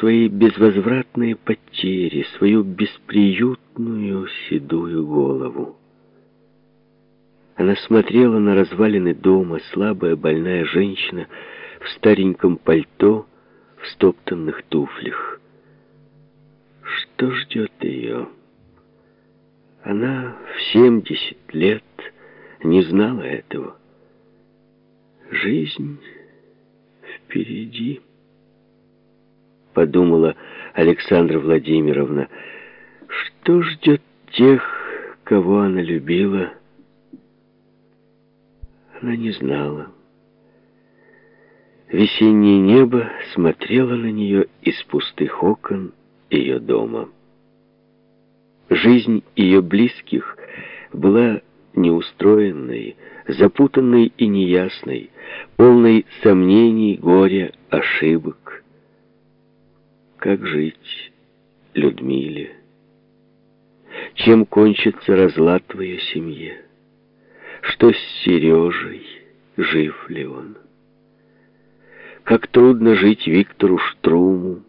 свои безвозвратные потери, свою бесприютную седую голову. Она смотрела на развалины дома, слабая больная женщина в стареньком пальто, в стоптанных туфлях. Что ждет ее? Она в семьдесят лет не знала этого. Жизнь впереди, подумала Александра Владимировна. Что ждет тех, кого она любила? Она не знала. Весеннее небо смотрело на нее из пустых окон ее дома. Жизнь ее близких была неустроенной, запутанной и неясной, полной сомнений, горя, ошибок. Как жить Людмиле? Чем кончится разлад в ее семье? Что с Сережей? Жив ли он? Как трудно жить Виктору Штруму.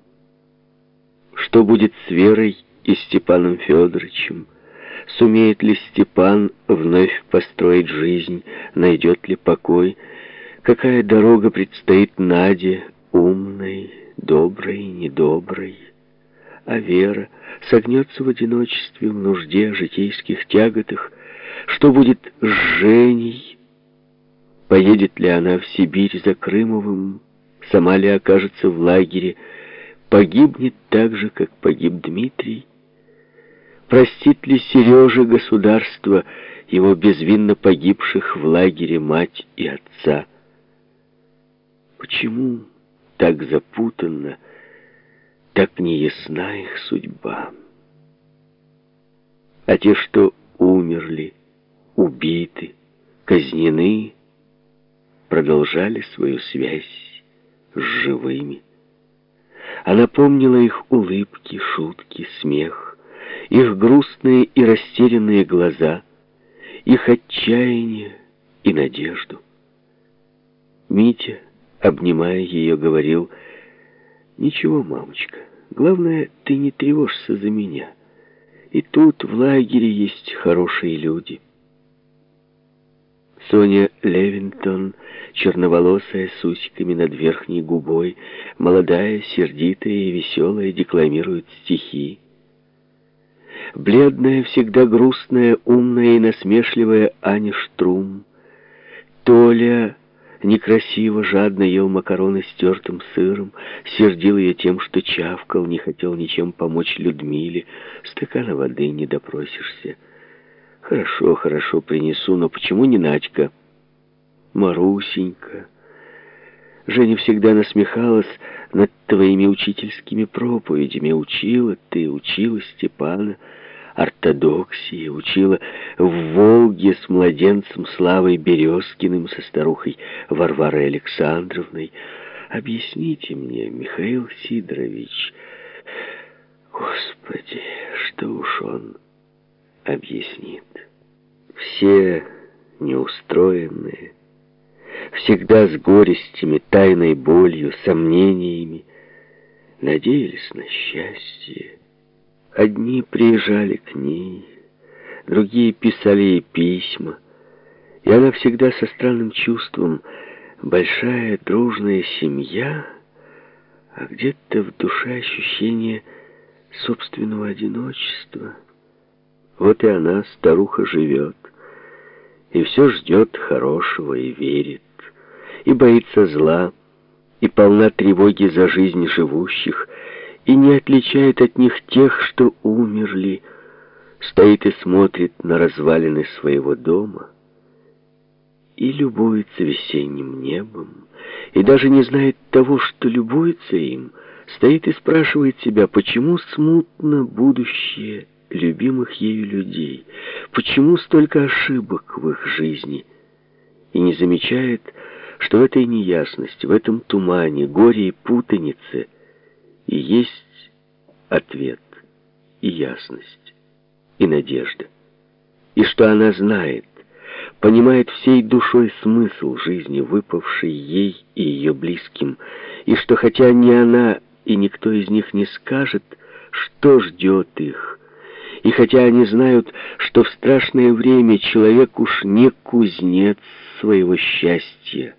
Что будет с Верой и Степаном Федоровичем? Сумеет ли Степан вновь построить жизнь? Найдет ли покой? Какая дорога предстоит Наде, умной, доброй, недоброй? А Вера согнется в одиночестве, в нужде, житейских тяготах. Что будет с Женей? Поедет ли она в Сибирь за Крымовым? Сама ли окажется в лагере? Погибнет так же, как погиб Дмитрий? Простит ли Сережа государство его безвинно погибших в лагере мать и отца? Почему так запутанно, так неясна их судьба? А те, что умерли, убиты, казнены, продолжали свою связь с живыми. Она помнила их улыбки, шутки, смех, их грустные и растерянные глаза, их отчаяние и надежду. Митя, обнимая ее, говорил, «Ничего, мамочка, главное, ты не тревожься за меня. И тут в лагере есть хорошие люди». Соня Левинтон, черноволосая, с усиками над верхней губой, молодая, сердитая и веселая, декламирует стихи. Бледная, всегда грустная, умная и насмешливая Аня Штрум. Толя некрасиво, жадно ел макароны с тертым сыром, сердил ее тем, что чавкал, не хотел ничем помочь Людмиле. Стакана воды не допросишься. Хорошо, хорошо, принесу, но почему не Надька? Марусенька. Женя всегда насмехалась над твоими учительскими проповедями. Учила ты, учила Степана ортодоксии, учила в Волге с младенцем Славой Березкиным, со старухой Варварой Александровной. Объясните мне, Михаил Сидорович, Господи, что уж он объяснит. Все неустроенные, всегда с горестями, тайной болью, сомнениями, надеялись на счастье. Одни приезжали к ней, другие писали ей письма, и она всегда со странным чувством большая дружная семья, а где-то в душе ощущение собственного одиночества. Вот и она, старуха, живет, и все ждет хорошего и верит, и боится зла, и полна тревоги за жизнь живущих, и не отличает от них тех, что умерли, стоит и смотрит на развалины своего дома и любуется весенним небом, и даже не знает того, что любуется им, стоит и спрашивает себя, почему смутно будущее любимых ею людей, почему столько ошибок в их жизни, и не замечает, что в этой неясности, в этом тумане, горе и путанице – и есть ответ, и ясность, и надежда. И что она знает, понимает всей душой смысл жизни, выпавший ей и ее близким, и что хотя ни она, и никто из них не скажет, что ждет их. И хотя они знают, что в страшное время человек уж не кузнец своего счастья,